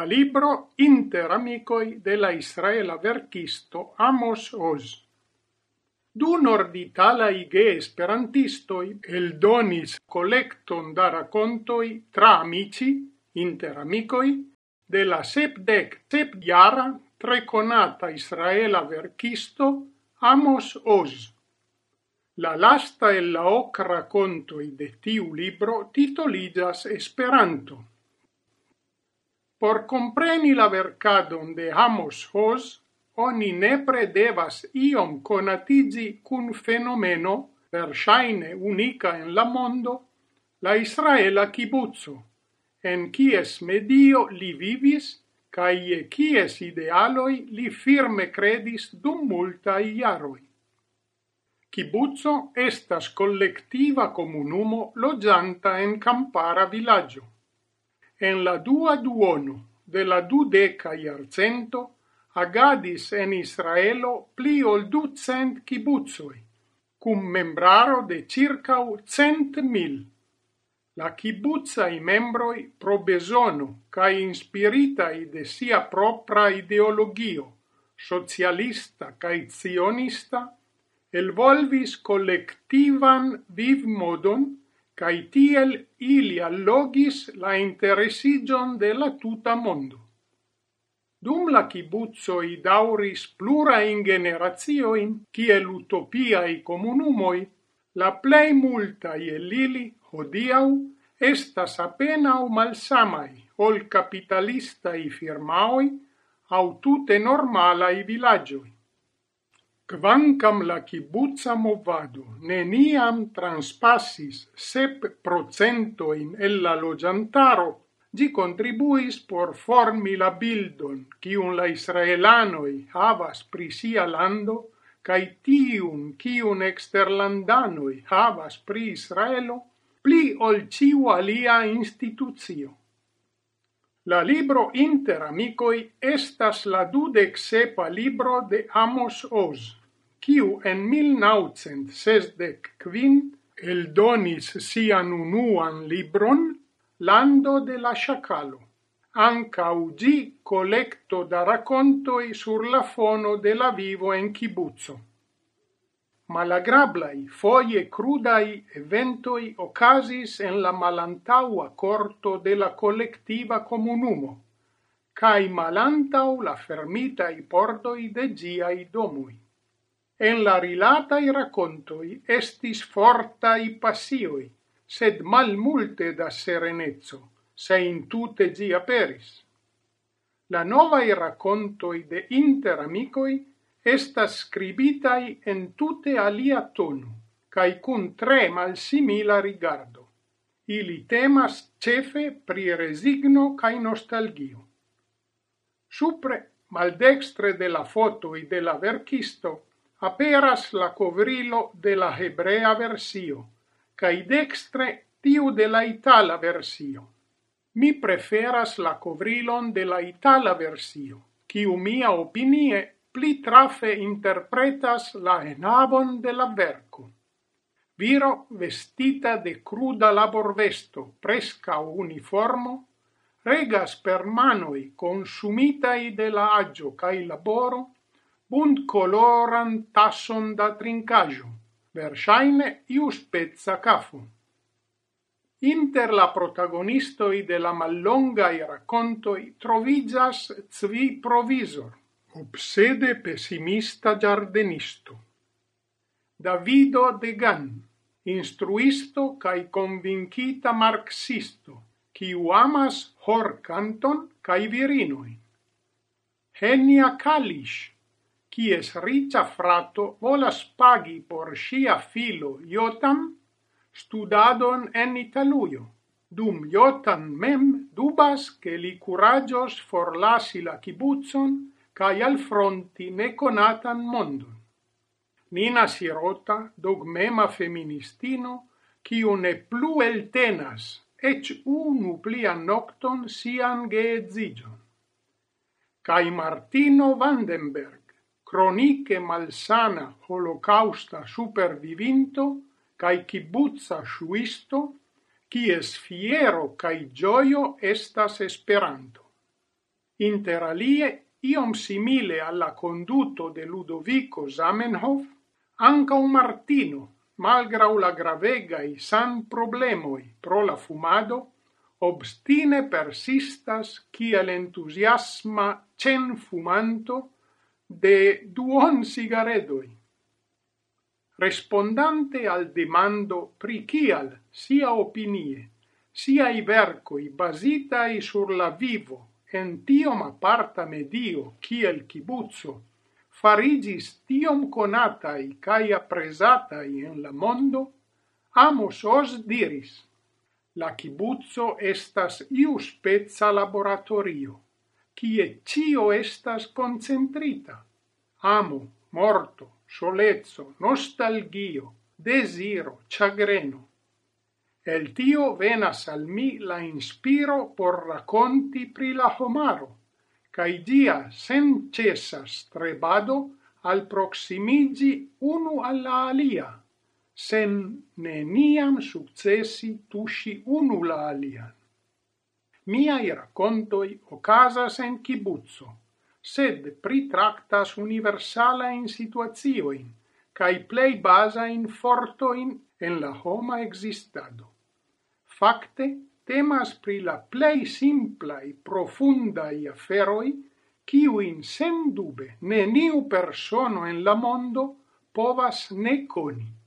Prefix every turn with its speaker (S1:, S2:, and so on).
S1: la libro Inter amicoi de la Israela verkisto Amos Oz. Du norditala ige esperantistoi eldonis collecton da racontoi tra amici, inter amicoi, de la sepdec sepdiara treconata Israela verkisto Amos Oz. La lasta e la hoc racontoi de tiu libro titoligas Esperanto. Por compreni la vercadon de Amos Hoss, oni nepre devas iom conatigi cun fenomeno, versaine unica en la mondo, la Israela kibuzzo, en kies medio li vivis, cae kies idealoi li firme credis dum multa iaroi. Kibuzzo estas collectiva comunumo logianta en campara villaggio en la dua duono de la dudeca iarcento agadis en Israelo pli ol ducent kibutzoi, cum membraro de circau cent mil. La kibucai membroi pro besono ca inspiritai de sia propra ideologio, socialista ca zionista, elvolvis collectivan viv modon cae tiel ili allogis la interesigion de la tuta mondo. Dum la kibuzzoi dauris plurain generazioin, kiel utopiai comunumoi, la plei multa el lili, hodiau, estas apenau malsamai, ol capitalistai firmaoi, au tute normalai villagioi. Quancam la kibuca movado neniam transpassis sep procentoin el la logiantaro, gi contribuis por formi la bildon kiun la israelanoi havas pri sia lando cae tiun kiun exterlandanoi havas pri Israelo, pli ol ciu alia institucio. La libro Inter Amicoi estas la dudec sepa libro de Amos Oz quiu en 1965 eldonis sian unuan libron Lando de la Chacalo. Anca ugi collecto da raccontoi sur la fono della vivo en kibuzzo. Malagrablai, foie crudai eventoi ocasis en la malantaua corto de la collectiva comunumo, cae malantau la fermitai portoi de giai domui. En la rilata i raccontoi estis forta i passioi, sed malmulte da serenezzo, se intute gi aperis. La nova i raccontoi de inter amicoi estas scribitai en tutte alia tono, cae cun tre malsimila rigardo. Ili temas cefe pri resigno cae nostalgio. Supre, maldextre de la fotoi de la verkisto, aperas la covrilo de la hebrea versio, cae dextre tiu de la itala versio. Mi preferas la covrilon de la itala versio, quiu mia opinie pli trafe interpretas la enabon de la verco. Viro vestita de cruda laborvesto, presca uniformo, regas per manoi consumitai de la agio cae laboro, buntcoloran tasson da trincajo, versaine ius pezza cafo. Inter la protagonistoi de la mallongai raccontoi trovigas Zvi Provisor, obsede pessimista giardenisto. Davido Degan, instruisto cae convincita marxisto, quiu amas hor canton cae virinoin. Henia Kalish, kies ricia frato volas pagi por sia filo Jotam studadon en Italujo, dum Jotam mem dubas che li curagios forlasi la kibucon kaj alfronti neconatan mondon. Nina Sirota, dogmema feministino, quiu ne plu eltenas ec unu plian nocton sian geedzigion. Cai Martino Vandenberg, croniche malsana holocausta supervivinto cae kibutza shuisto, quies fiero cae gioio estas esperanto. Inter alie, iom simile alla conduto de Ludovico Zamenhof, anca un Martino, malgrau la gravegai san problemoi pro la fumado, obstine persistas kiel entusiasma cen fumanto de duon sigaredoi. Respondante al demando pri kial sia opinie, sia i vercoi basitai sur la vivo en tiom aparta medio kiel kibuzzo, farigis tiom conatai cae apresatai en la mondo, Amos Os diris, la kibuzzo estas iu spezza laboratorio kie cio estas concentrita. Amo, morto, solezzo, nostalgio, desiro, chagreno. El tio venas al mi la inspiro por racconti pri la homaro, cae dia sen cesas trebado al proximigi unu alla alia, sen neniam successi tusci unu la alian. Miai racontoi ocasas en kibuzzo, sed pritraktas universalain situazioin, cae plei basain fortoin en la homa existado. Fakte, temas pri la plei simplai, profundai aferoi, in sen dube neniu persono en la mondo povas ne coni.